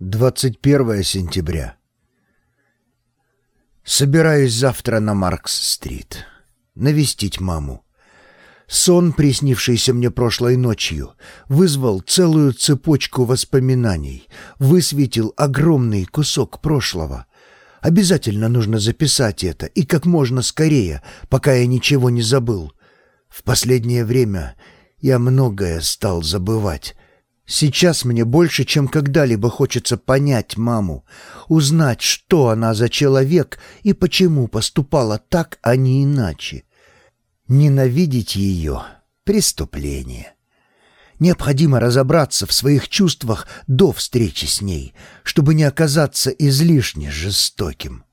21 сентября. Собираюсь завтра на Маркс-стрит. Навестить маму. Сон, приснившийся мне прошлой ночью, вызвал целую цепочку воспоминаний, высветил огромный кусок прошлого. Обязательно нужно записать это, и как можно скорее, пока я ничего не забыл. В последнее время я многое стал забывать, Сейчас мне больше, чем когда-либо хочется понять маму, узнать, что она за человек и почему поступала так, а не иначе. Ненавидеть ее — преступление. Необходимо разобраться в своих чувствах до встречи с ней, чтобы не оказаться излишне жестоким.